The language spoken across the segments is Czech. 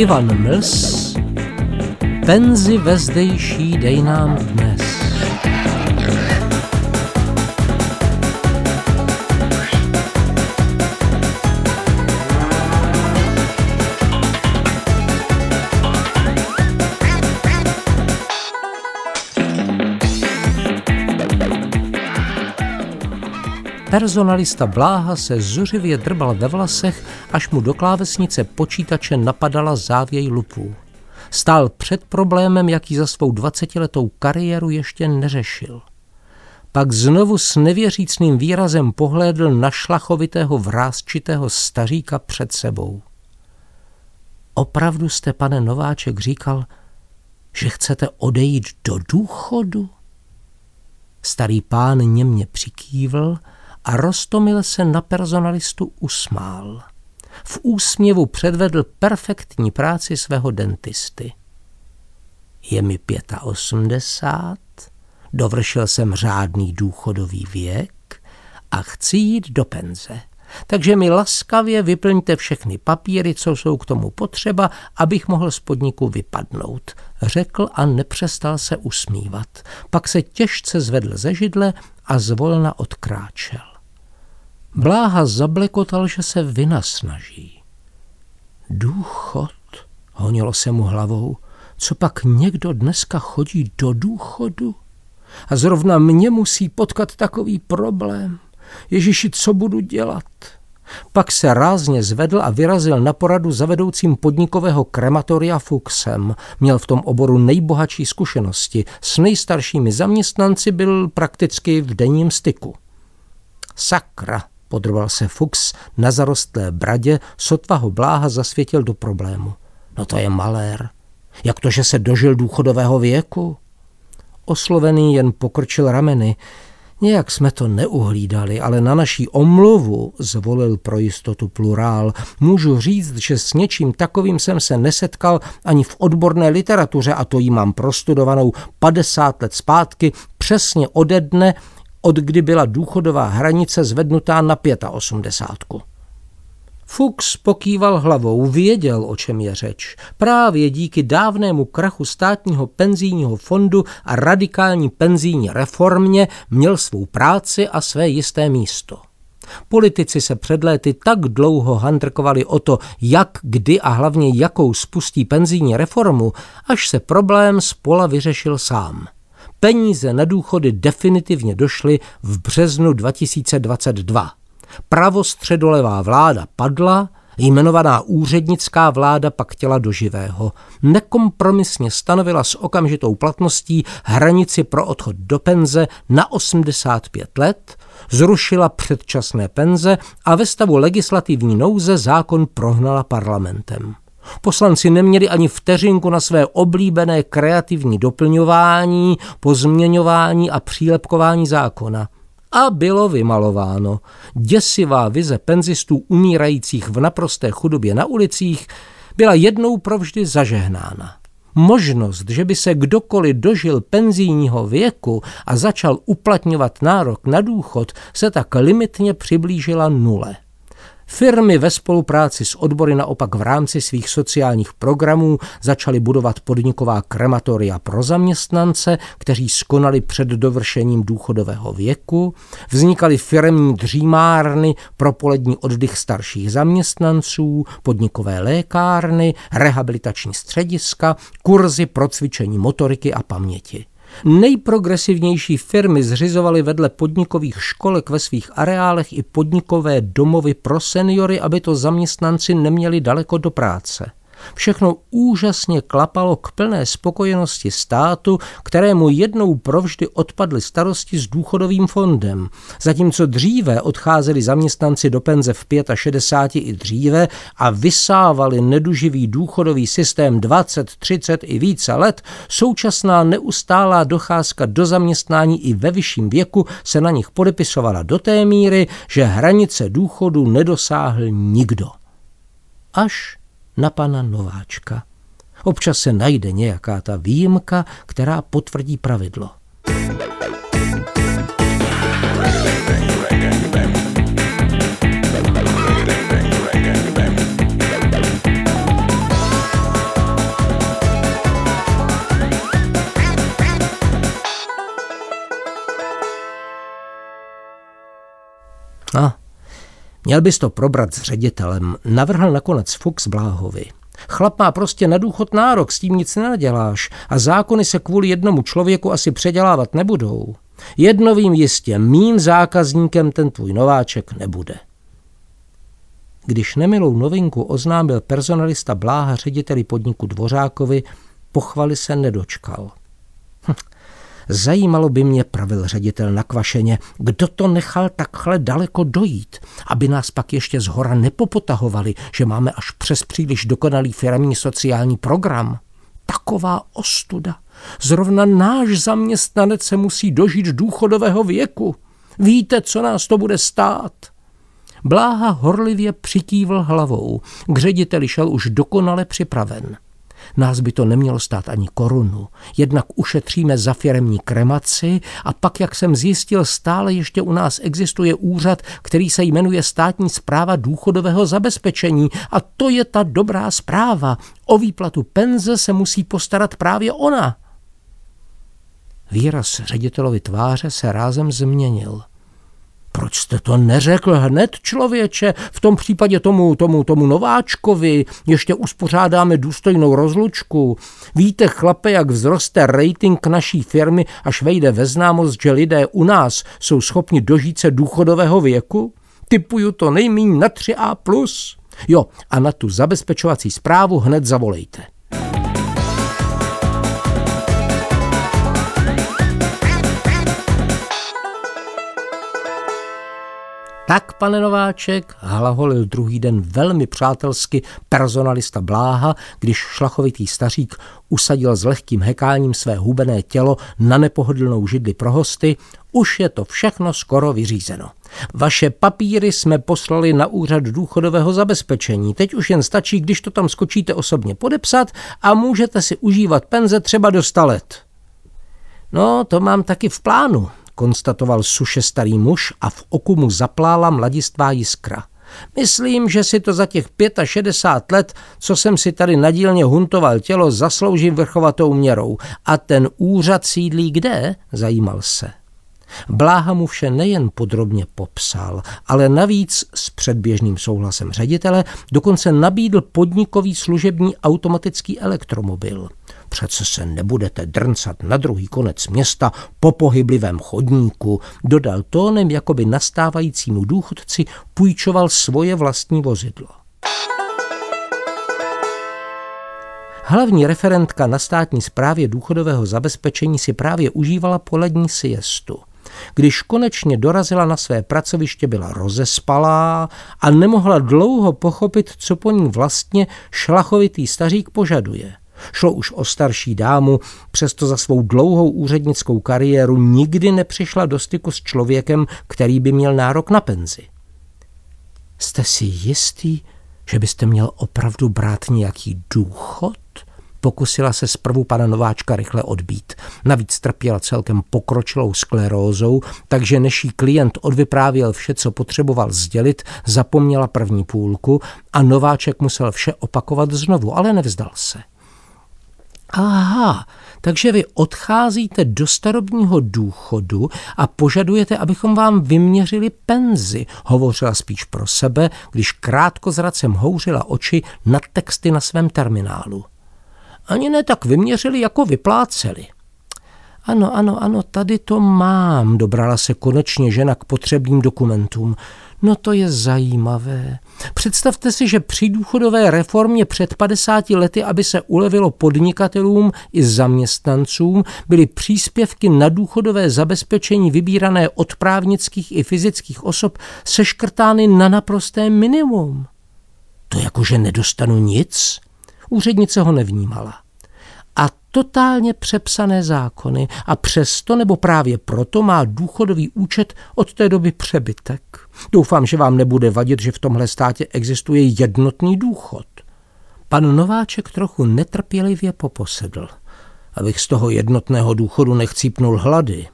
Ivan Mls, penzi vezdejší dej nám dnes. Personalista Bláha se zuřivě drbal ve vlasech, až mu do klávesnice počítače napadala závěj lupů. Stál před problémem, jaký za svou dvacetiletou kariéru ještě neřešil. Pak znovu s nevěřícným výrazem pohlédl na šlachovitého vrázčitého staříka před sebou. Opravdu jste, pane Nováček, říkal, že chcete odejít do důchodu? Starý pán němě přikývl a Rostomil se na personalistu usmál. V úsměvu předvedl perfektní práci svého dentisty. Je mi 85, dovršil jsem řádný důchodový věk a chci jít do penze. Takže mi laskavě vyplňte všechny papíry, co jsou k tomu potřeba, abych mohl z podniku vypadnout, řekl a nepřestal se usmívat. Pak se těžce zvedl ze židle a zvolna odkráčel. Bláha zablekotal, že se vynasnaží. Důchod, honilo se mu hlavou, co pak někdo dneska chodí do důchodu? A zrovna mě musí potkat takový problém. Ježíši, co budu dělat? Pak se rázně zvedl a vyrazil na poradu za vedoucím podnikového krematoria Fuxem. Měl v tom oboru nejbohatší zkušenosti. S nejstaršími zaměstnanci byl prakticky v denním styku. Sakra, Podrval se Fuchs na zarostlé bradě, sotva ho bláha zasvětil do problému. No to je malér. Jak to, že se dožil důchodového věku? Oslovený jen pokrčil rameny. Nějak jsme to neuhlídali, ale na naší omluvu zvolil pro jistotu plurál. Můžu říct, že s něčím takovým jsem se nesetkal ani v odborné literatuře a to jí mám prostudovanou 50 let zpátky, přesně ode dne, od kdy byla důchodová hranice zvednutá na 85. Fuchs pokýval hlavou, věděl, o čem je řeč. Právě díky dávnému krachu státního penzijního fondu a radikální penzijní reformě měl svou práci a své jisté místo. Politici se před léty tak dlouho handrkovali o to, jak, kdy a hlavně jakou spustí penzijní reformu, až se problém z pola vyřešil sám. Peníze na důchody definitivně došly v březnu 2022. Pravostředolevá vláda padla, jmenovaná úřednická vláda pak chtěla do živého. Nekompromisně stanovila s okamžitou platností hranici pro odchod do penze na 85 let, zrušila předčasné penze a ve stavu legislativní nouze zákon prohnala parlamentem. Poslanci neměli ani vteřinku na své oblíbené kreativní doplňování, pozměňování a přílepkování zákona. A bylo vymalováno. Děsivá vize penzistů umírajících v naprosté chudobě na ulicích byla jednou provždy zažehnána. Možnost, že by se kdokoliv dožil penzijního věku a začal uplatňovat nárok na důchod, se tak limitně přiblížila nule. Firmy ve spolupráci s odbory naopak v rámci svých sociálních programů začaly budovat podniková krematoria pro zaměstnance, kteří skonali před dovršením důchodového věku, vznikaly firmní dřímárny pro polední oddych starších zaměstnanců, podnikové lékárny, rehabilitační střediska, kurzy pro cvičení motoriky a paměti. Nejprogresivnější firmy zřizovaly vedle podnikových školek ve svých areálech i podnikové domovy pro seniory, aby to zaměstnanci neměli daleko do práce. Všechno úžasně klapalo k plné spokojenosti státu, kterému jednou provždy odpadly starosti s důchodovým fondem. Zatímco dříve odcházeli zaměstnanci do penze v 65 i dříve a vysávali neduživý důchodový systém 20, 30 i více let, současná neustálá docházka do zaměstnání i ve vyšším věku se na nich podepisovala do té míry, že hranice důchodu nedosáhl nikdo. Až na pana Nováčka. Občas se najde nějaká ta výjimka, která potvrdí pravidlo. A měl bys to probrat s ředitelem, navrhl nakonec Fuchs Bláhovi. Chlap má prostě na důchod nárok, s tím nic nenaděláš a zákony se kvůli jednomu člověku asi předělávat nebudou. Jedno vím jistě, mým zákazníkem ten tvůj nováček nebude. Když nemilou novinku oznámil personalista Bláha řediteli podniku Dvořákovi, pochvaly se nedočkal. Hm. Zajímalo by mě, pravil ředitel na kvašeně, kdo to nechal takhle daleko dojít, aby nás pak ještě z hora nepopotahovali, že máme až přes příliš dokonalý firmní sociální program. Taková ostuda. Zrovna náš zaměstnanec se musí dožít důchodového věku. Víte, co nás to bude stát? Bláha horlivě přikývl hlavou. K řediteli šel už dokonale připraven. Nás by to nemělo stát ani korunu. Jednak ušetříme za firemní kremaci a pak, jak jsem zjistil, stále ještě u nás existuje úřad, který se jmenuje státní zpráva důchodového zabezpečení a to je ta dobrá zpráva. O výplatu penze se musí postarat právě ona. Výraz ředitelovi tváře se rázem změnil. Proč jste to neřekl hned, člověče? V tom případě tomu, tomu, tomu nováčkovi ještě uspořádáme důstojnou rozlučku. Víte, chlape, jak vzroste rating naší firmy, až vejde ve známost, že lidé u nás jsou schopni dožít se důchodového věku? Typuju to nejméně na 3A+. Jo, a na tu zabezpečovací zprávu hned zavolejte. Tak, pane Nováček, hlaholil druhý den velmi přátelsky personalista Bláha, když šlachovitý stařík usadil s lehkým hekáním své hubené tělo na nepohodlnou židli pro hosty, už je to všechno skoro vyřízeno. Vaše papíry jsme poslali na úřad důchodového zabezpečení. Teď už jen stačí, když to tam skočíte osobně podepsat a můžete si užívat penze třeba do 100 let. No, to mám taky v plánu, konstatoval suše starý muž a v oku mu zaplála mladistvá jiskra. Myslím, že si to za těch 65 let, co jsem si tady nadílně huntoval tělo, zasloužím vrchovatou měrou. A ten úřad sídlí kde? Zajímal se. Bláha mu vše nejen podrobně popsal, ale navíc s předběžným souhlasem ředitele dokonce nabídl podnikový služební automatický elektromobil – Přece se nebudete drncat na druhý konec města po pohyblivém chodníku, dodal tónem, jako by nastávajícímu důchodci půjčoval svoje vlastní vozidlo. Hlavní referentka na státní správě důchodového zabezpečení si právě užívala polední siestu. Když konečně dorazila na své pracoviště, byla rozespalá a nemohla dlouho pochopit, co po ní vlastně šlachovitý stařík požaduje. Šlo už o starší dámu, přesto za svou dlouhou úřednickou kariéru nikdy nepřišla do styku s člověkem, který by měl nárok na penzi. Jste si jistý, že byste měl opravdu brát nějaký důchod? Pokusila se zprvu pana Nováčka rychle odbít. Navíc trpěla celkem pokročilou sklerózou, takže než jí klient odvyprávěl vše, co potřeboval sdělit, zapomněla první půlku a Nováček musel vše opakovat znovu, ale nevzdal se. Aha, takže vy odcházíte do starobního důchodu a požadujete, abychom vám vyměřili penzi, hovořila spíš pro sebe, když krátko zracem houřila oči nad texty na svém terminálu. Ani ne tak vyměřili, jako vypláceli. Ano, ano, ano, tady to mám, dobrala se konečně žena k potřebným dokumentům. No to je zajímavé. Představte si, že při důchodové reformě před 50 lety, aby se ulevilo podnikatelům i zaměstnancům, byly příspěvky na důchodové zabezpečení vybírané od právnických i fyzických osob seškrtány na naprosté minimum. To jakože nedostanu nic? Úřednice ho nevnímala a totálně přepsané zákony a přesto nebo právě proto má důchodový účet od té doby přebytek. Doufám, že vám nebude vadit, že v tomhle státě existuje jednotný důchod. Pan Nováček trochu netrpělivě poposedl. Abych z toho jednotného důchodu nechcípnul hlady.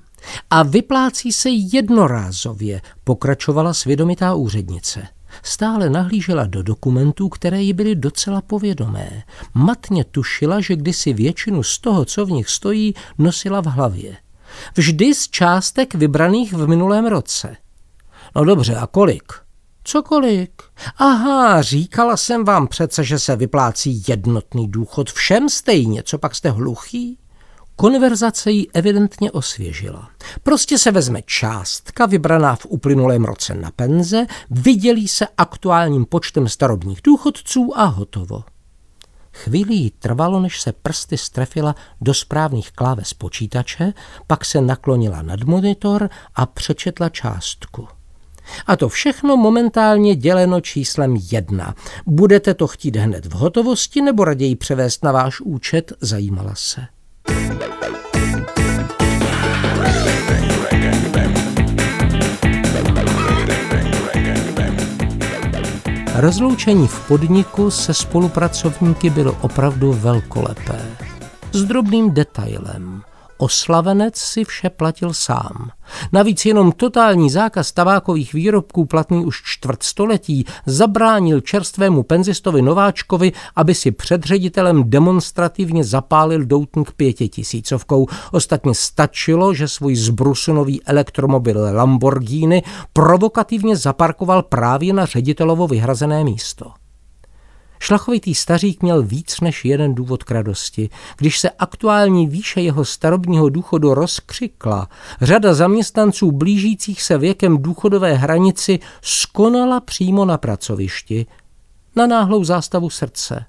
A vyplácí se jednorázově, pokračovala svědomitá úřednice. Stále nahlížela do dokumentů, které jí byly docela povědomé. Matně tušila, že kdysi většinu z toho, co v nich stojí, nosila v hlavě. Vždy z částek vybraných v minulém roce. No dobře, a kolik? Cokoliv. Aha, říkala jsem vám přece, že se vyplácí jednotný důchod všem stejně, co pak jste hluchý? Konverzace jí evidentně osvěžila. Prostě se vezme částka vybraná v uplynulém roce na penze, vydělí se aktuálním počtem starobních důchodců a hotovo. Chvíli jí trvalo, než se prsty strefila do správných kláves počítače, pak se naklonila nad monitor a přečetla částku. A to všechno momentálně děleno číslem jedna. Budete to chtít hned v hotovosti nebo raději převést na váš účet, zajímala se. Rozloučení v podniku se spolupracovníky bylo opravdu velkolepé. S drobným detailem – Oslavenec si vše platil sám. Navíc jenom totální zákaz tabákových výrobků platný už čtvrt století zabránil čerstvému penzistovi Nováčkovi, aby si před ředitelem demonstrativně zapálil doutník pětitisícovkou. Ostatně stačilo, že svůj zbrusunový elektromobil Lamborghini provokativně zaparkoval právě na ředitelovo vyhrazené místo. Šlachovitý stařík měl víc než jeden důvod k radosti. Když se aktuální výše jeho starobního důchodu rozkřikla, řada zaměstnanců blížících se věkem důchodové hranici skonala přímo na pracovišti, na náhlou zástavu srdce.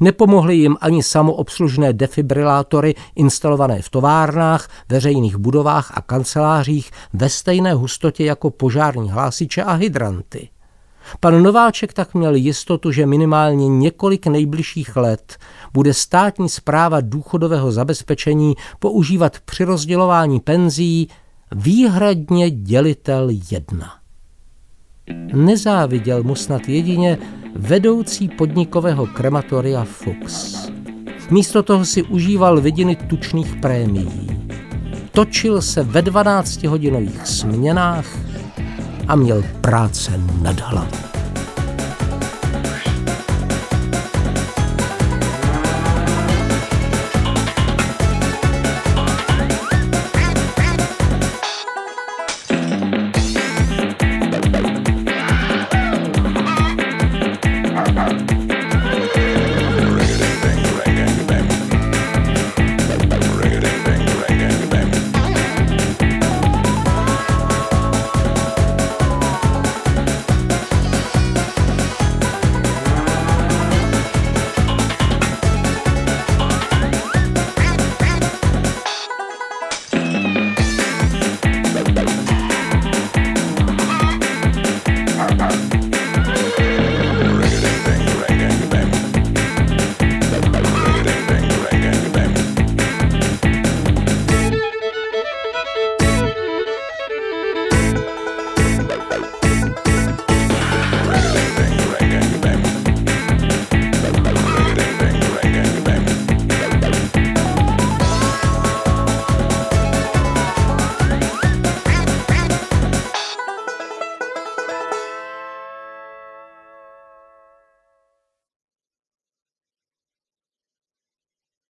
Nepomohly jim ani samoobslužné defibrilátory instalované v továrnách, veřejných budovách a kancelářích ve stejné hustotě jako požární hlásiče a hydranty. Pan Nováček tak měl jistotu, že minimálně několik nejbližších let bude státní zpráva důchodového zabezpečení používat při rozdělování penzí výhradně dělitel jedna. Nezáviděl mu snad jedině vedoucí podnikového krematoria Fuchs. Místo toho si užíval vidiny tučných prémií. Točil se ve 12-hodinových směnách a měl práce nad hlavu.